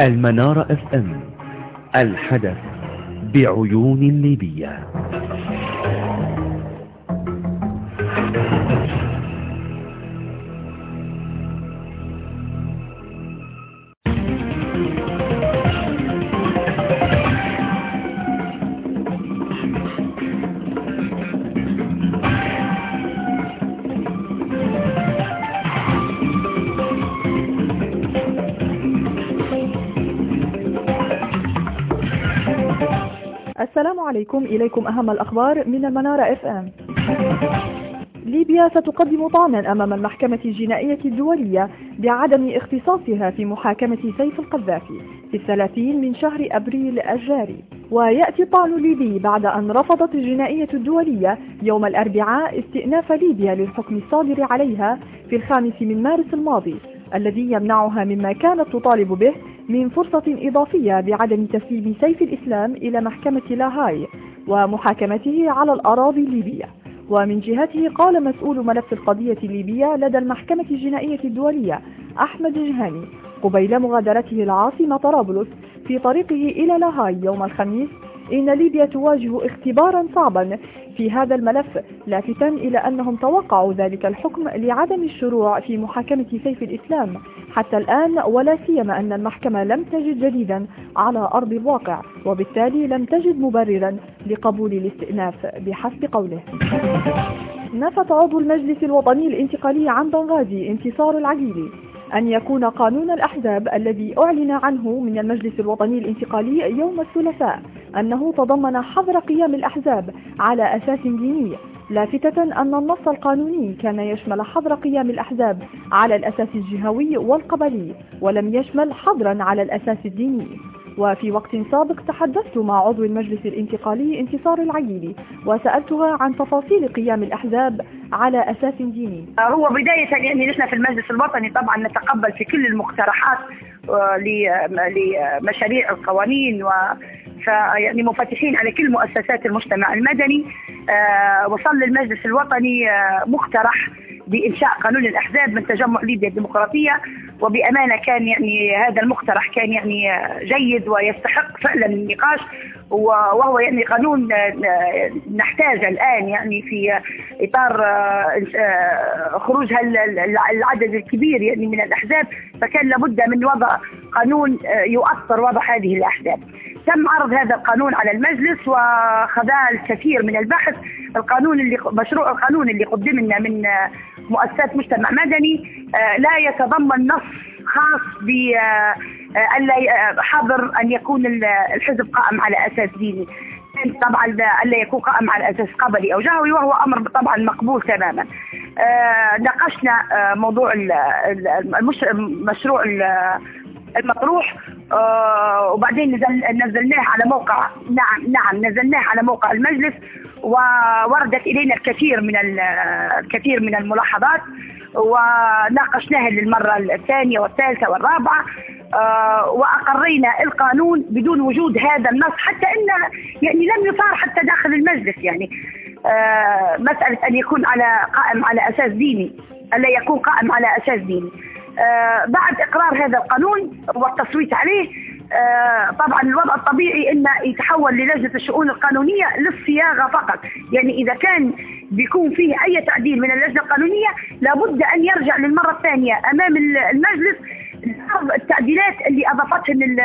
المنارة اف ام الحدث بعيون ليبية عليكم إليكم أهم الأخبار من المنارة إف إم. ليبيا ستقدم طعنا أمام المحكمة الجنائية الدولية بعدم اختصاصها في محاكمة سيف القذافي في الثلاثين من شهر أبريل الجاري. ويأتي الطعن الليبي بعد أن رفضت الجنائية الدولية يوم الأربعاء استئناف ليبيا للحكم الصادر عليها في الخامس من مارس الماضي الذي يمنعها مما كانت تطالب به من فرصة إضافية بعدم تسليم سيف الإسلام إلى محكمة لاهاي ومحاكمته على الأراضي الليبية. ومن جهته قال مسؤول ملف القضية الليبية لدى المحكمة الجنائية الدولية أحمد جهاني قبيل مغادرته العاصمة طرابلس في طريقه إلى لاهاي يوم الخميس إن ليبيا تواجه اختبارا صعبا في هذا الملف لافتا إلى أنهم توقعوا ذلك الحكم لعدم الشروع في محاكمة سيف الإسلام. حتى الآن ولا سيما أن المحكمة لم تجد جديدا على أرض الواقع وبالتالي لم تجد مبررا لقبول الاستئناف بحسب قوله. نفت عضو المجلس الوطني الانتقالي عن بنغازي انتصار العقيلي أن يكون قانون الأحزاب الذي أعلن عنه من المجلس الوطني الانتقالي يوم الثلاثاء. أنه تضمن حظر قيام الأحزاب على أساس ديني لافتة أن النص القانوني كان يشمل حظر قيام الأحزاب على الأساس الجهوي والقبلي ولم يشمل حظرا على الأساس الديني. وفي وقت سابق تحدثت مع عضو المجلس الانتقالي انتصار العيلي وسألتها عن تفاصيل قيام الأحزاب على أساس ديني. هو بداية يعني نحن في المجلس الوطني طبعا نتقبل في كل المقترحات لمشاريع القوانين و فيعني منفتحين على كل مؤسسات المجتمع المدني وصل للمجلس الوطني مقترح بإنشاء قانون الأحزاب من تجمع ليبيا الديمقراطية. وبأمانة كان يعني هذا المقترح كان يعني جيد ويستحق فعلا النقاش. وهو يعني قانون نحتاج الآن يعني في إطار خروج العدد الكبير يعني من الأحزاب. فكان لابد من وضع قانون يؤثر وضع هذه الأحزاب. تم عرض هذا القانون على المجلس وخذا الكثير من البحث. القانون اللي مشروع القانون اللي قدم لنا من مؤسسات مجتمع مدني لا يتضمن نص خاص ب الا حظر أن يكون الحزب قائم على أساس ديني. طبعا ألا يكون قائم على أساس قبلي أو جهوي وهو أمر طبعا مقبول تماما. ناقشنا موضوع المشروع المطروح. آه وبعدين نزل نزلناه على موقع نعم نعم نزلناه على موقع المجلس ووردت إلينا الكثير من الكثير من الملاحظات وناقشناها للمرة الثانية والثالثة والرابعة آه وأقرينا القانون بدون وجود هذا النص حتى إن يعني لم يثار حتى داخل المجلس يعني. آه مسألة أن يكون على قائم على أساس ديني ألا يكون قائم على أساس ديني. بعد إقرار هذا القانون والتصويت عليه آه طبعا الوضع الطبيعي ان يتحول للجنة الشؤون القانونية للصياغة فقط، يعني إذا كان بيكون فيه أي تعديل من اللجنة القانونية لابد أن يرجع للمرة الثانية أمام المجلس التعديلات اللي اضافتهن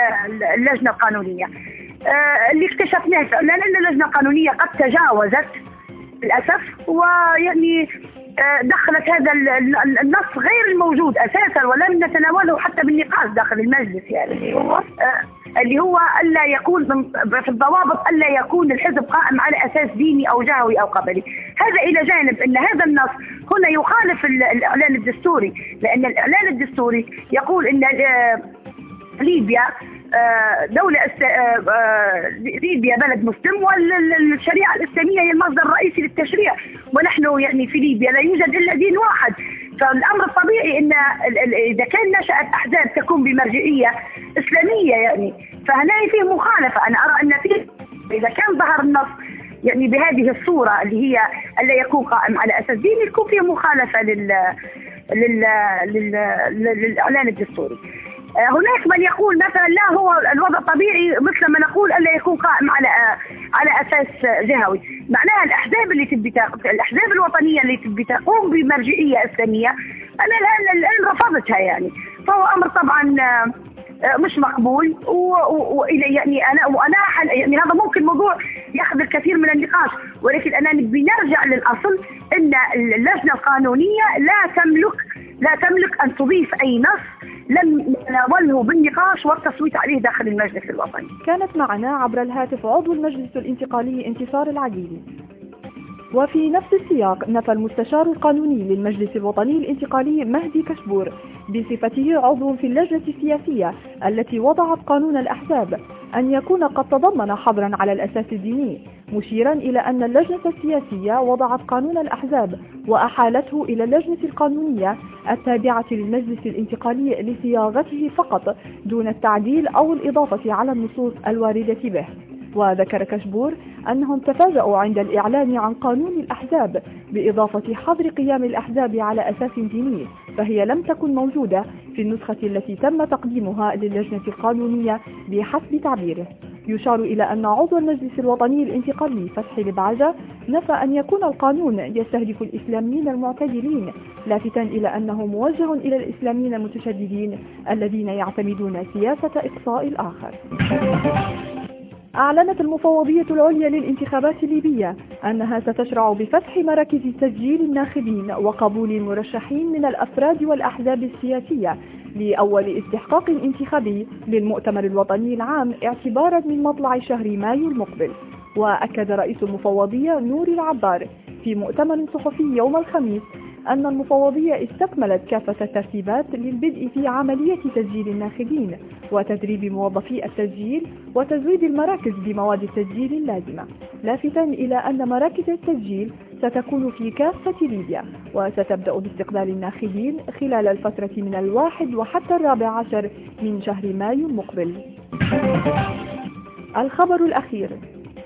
اللجنة القانونية. آه اللي اكتشفناه فعلا أن اللجنة القانونية قد تجاوزت للأسف ويعني دخلت هذا النص غير الموجود أساسا ولم نتناوله حتى بالنقاش داخل المجلس يعني. اللي هو ألا يكون في الضوابط ألا يكون الحزب قائم على أساس ديني أو جهوي أو قبلي. هذا إلى جانب إن هذا النص هنا يخالف الإعلان الدستوري لأن الإعلان الدستوري يقول إن ليبيا دولة ليبيا بلد مسلم والشريعة الإسلامية هي المصدر الرئيسي للتشريع. ونحن يعني في ليبيا لا يوجد إلا دين واحد. فالأمر الطبيعي أن إذا كان نشأت أحزاب تكون بمرجعية إسلامية يعني. فهنا فيه مخالفة. أنا أرى أن فيه إذا كان ظهر النص يعني بهذه الصورة اللي هي ألا يكون قائم على أساس ديني يكون فيه مخالفة لل لل... لل... للإعلان الدستوري. آه، هناك من يقول مثلا لا هو الوضع طبيعي مثل ما نقول ألا يكون قائم على آه، على أساس جهوي، معناها الأحزاب اللي تبي الأحزاب الوطنية اللي تبي تقوم بمرجعية إسلامية أنا الآن الآن رفضتها يعني، فهو أمر طبعا آه، مش مقبول. والى يعني أنا وأنا يعني هذا ممكن موضوع يأخذ الكثير من النقاش. ولكن أنا نبي نرجع للأصل إن اللجنة القانونية لا تملك لا تملك أن تضيف أي نص لم نتناوله بالنقاش والتصويت عليه داخل المجلس الوطني. كانت معنا عبر الهاتف عضو المجلس الانتقالي انتصار العقيلي. وفي نفس السياق نفى المستشار القانوني للمجلس الوطني الانتقالي مهدي كشبور بصفته عضو في اللجنة السياسية التي وضعت قانون الأحزاب أن يكون قد تضمن حظرا على الأساس الديني مشيرا إلى أن اللجنة السياسية وضعت قانون الأحزاب وأحالته إلى اللجنة القانونية التابعة للمجلس الانتقالي لصياغته فقط دون التعديل أو الإضافة على النصوص الواردة به. وذكر كشبور أنهم تفاجأوا عند الإعلان عن قانون الأحزاب بإضافة حظر قيام الأحزاب على أساس ديني فهي لم تكن موجودة في النسخة التي تم تقديمها للجنة القانونية بحسب تعبيره. يشار إلى أن عضو المجلس الوطني الانتقالي فتحي البعجة نفى أن يكون القانون يستهدف الإسلاميين المعتدلين لافتا إلى أنه موجه إلى الإسلاميين المتشددين الذين يعتمدون سياسة إقصاء الآخر. أعلنت المفوضية العليا للانتخابات الليبية أنها ستشرع بفتح مراكز تسجيل الناخبين وقبول المرشحين من الأفراد والأحزاب السياسية لأول استحقاق انتخابي للمؤتمر الوطني العام اعتبارا من مطلع شهر مايو المقبل. وأكد رئيس المفوضية نور العبار في مؤتمر صحفي يوم الخميس أن المفوضية استكملت كافة الترتيبات للبدء في عملية تسجيل الناخبين وتدريب موظفي التسجيل وتزويد المراكز بمواد التسجيل اللازمة لافتا إلى أن مراكز التسجيل ستكون في كافة ليبيا وستبدأ باستقبال الناخبين خلال الفترة من الواحد وحتى الرابع عشر من شهر مايو المقبل الخبر الأخير.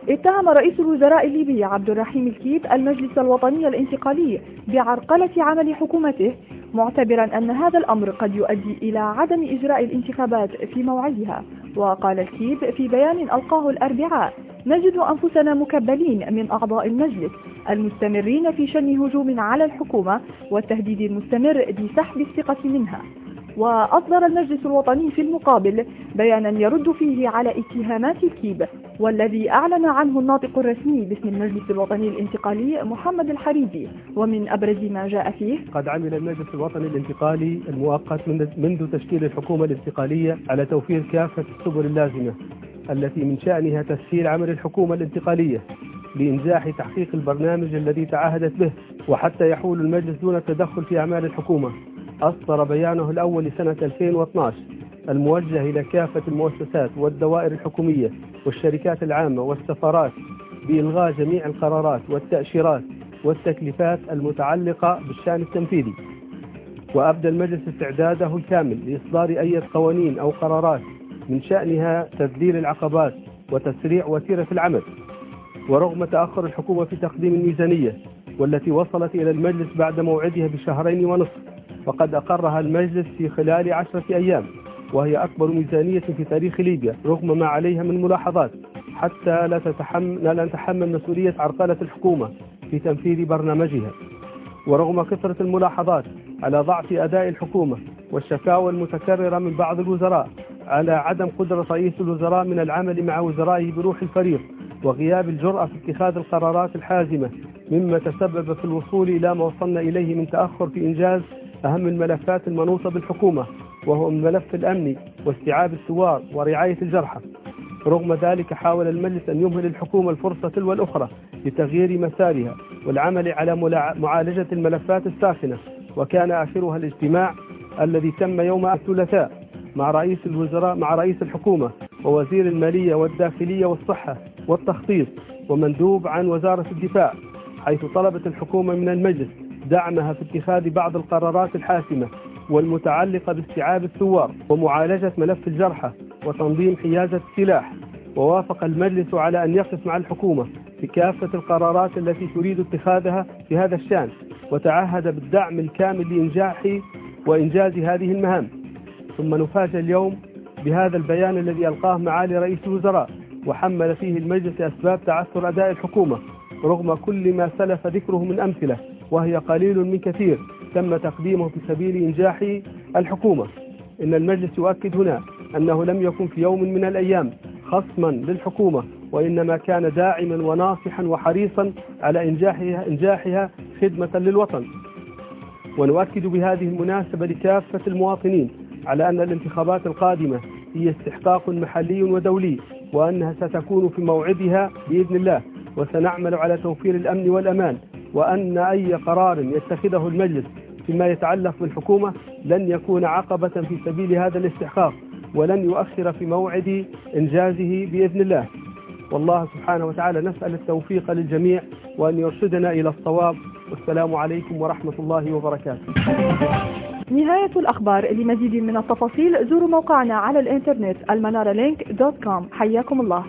اتهم رئيس الوزراء الليبي عبد الرحيم الكيب المجلس الوطني الانتقالي بعرقلة عمل حكومته معتبرا أن هذا الأمر قد يؤدي إلى عدم إجراء الانتخابات في موعدها. وقال الكيب في بيان ألقاه الأربعاء نجد أنفسنا مكبلين من أعضاء المجلس المستمرين في شن هجوم على الحكومة والتهديد المستمر بسحب الثقة منها. وأصدر المجلس الوطني في المقابل بيانا يرد فيه على اتهامات الكيب والذي أعلن عنه الناطق الرسمي باسم المجلس الوطني الانتقالي محمد الحريدي. ومن أبرز ما جاء فيه قد عمل المجلس الوطني الانتقالي المؤقت منذ تشكيل الحكومة الانتقالية على توفير كافة السبل اللازمة التي من شأنها تسهيل عمل الحكومة الانتقالية لإنجاح تحقيق البرنامج الذي تعهدت به وحتى يحول المجلس دون التدخل في أعمال الحكومة. أصدر بيانه الأول لسنة 2012 الموجه إلى كافة المؤسسات والدوائر الحكومية والشركات العامة والسفارات بإلغاء جميع القرارات والتأشيرات والتكليفات المتعلقة بالشأن التنفيذي. وأبدى المجلس استعداده الكامل لإصدار أي قوانين أو قرارات من شأنها تذليل العقبات وتسريع وتيرة العمل. ورغم تأخر الحكومة في تقديم الميزانية والتي وصلت إلى المجلس بعد موعدها بشهرين ونصف وقد أقرها المجلس في خلال عشرة أيام وهي أكبر ميزانية في تاريخ ليبيا رغم ما عليها من ملاحظات حتى لا تتحمل, لا نتحمل مسؤولية عرقلة الحكومة في تنفيذ برنامجها. ورغم كثرة الملاحظات على ضعف أداء الحكومة والشكاوى المتكررة من بعض الوزراء على عدم قدرة رئيس الوزراء من العمل مع وزرائه بروح الفريق وغياب الجرأة في اتخاذ القرارات الحازمة مما تسبب في الوصول إلى ما وصلنا إليه من تأخر في إنجاز أهم الملفات المنوطة بالحكومة وهو الملف الأمني واستيعاب الثوار ورعاية الجرحى. رغم ذلك حاول المجلس أن يمهل الحكومة الفرصة تلو الأخرى لتغيير مسارها والعمل على معالجة الملفات الساخنة. وكان آخرها الاجتماع الذي تم يوم الثلاثاء مع رئيس الوزراء مع رئيس الحكومة ووزير المالية والداخلية والصحة والتخطيط ومندوب عن وزارة الدفاع حيث طلبت الحكومة من المجلس دعمها في اتخاذ بعض القرارات الحاسمة والمتعلقة باستيعاب الثوار ومعالجة ملف الجرحى وتنظيم حيازة السلاح. ووافق المجلس على أن يقف مع الحكومة في كافة القرارات التي تريد اتخاذها في هذا الشأن وتعهد بالدعم الكامل لإنجاح وإنجاز هذه المهام. ثم نفاجأ اليوم بهذا البيان الذي ألقاه معالي رئيس الوزراء وحمل فيه المجلس أسباب تعثر أداء الحكومة رغم كل ما سلف ذكره من أمثلة. وهي قليل من كثير تم تقديمه في سبيل إنجاح الحكومة. إن المجلس يؤكد هنا أنه لم يكن في يوم من الأيام خصما للحكومة وإنما كان داعما وناصحا وحريصا على إنجاحها, إنجاحها خدمة للوطن. ونؤكد بهذه المناسبة لكافة المواطنين على أن الانتخابات القادمة هي استحقاق محلي ودولي وأنها ستكون في موعدها بإذن الله. وسنعمل على توفير الأمن والأمان. وأن أي قرار يتخذه المجلس فيما يتعلق بالحكومة لن يكون عقبة في سبيل هذا الاستحقاق ولن يؤخر في موعد إنجازه بإذن الله. والله سبحانه وتعالى نسأل التوفيق للجميع وأن يرشدنا إلى الصواب. والسلام عليكم ورحمة الله وبركاته. نهاية الأخبار لمزيد من التفاصيل زوروا موقعنا على الإنترنت المنارة link dot com حياكم الله.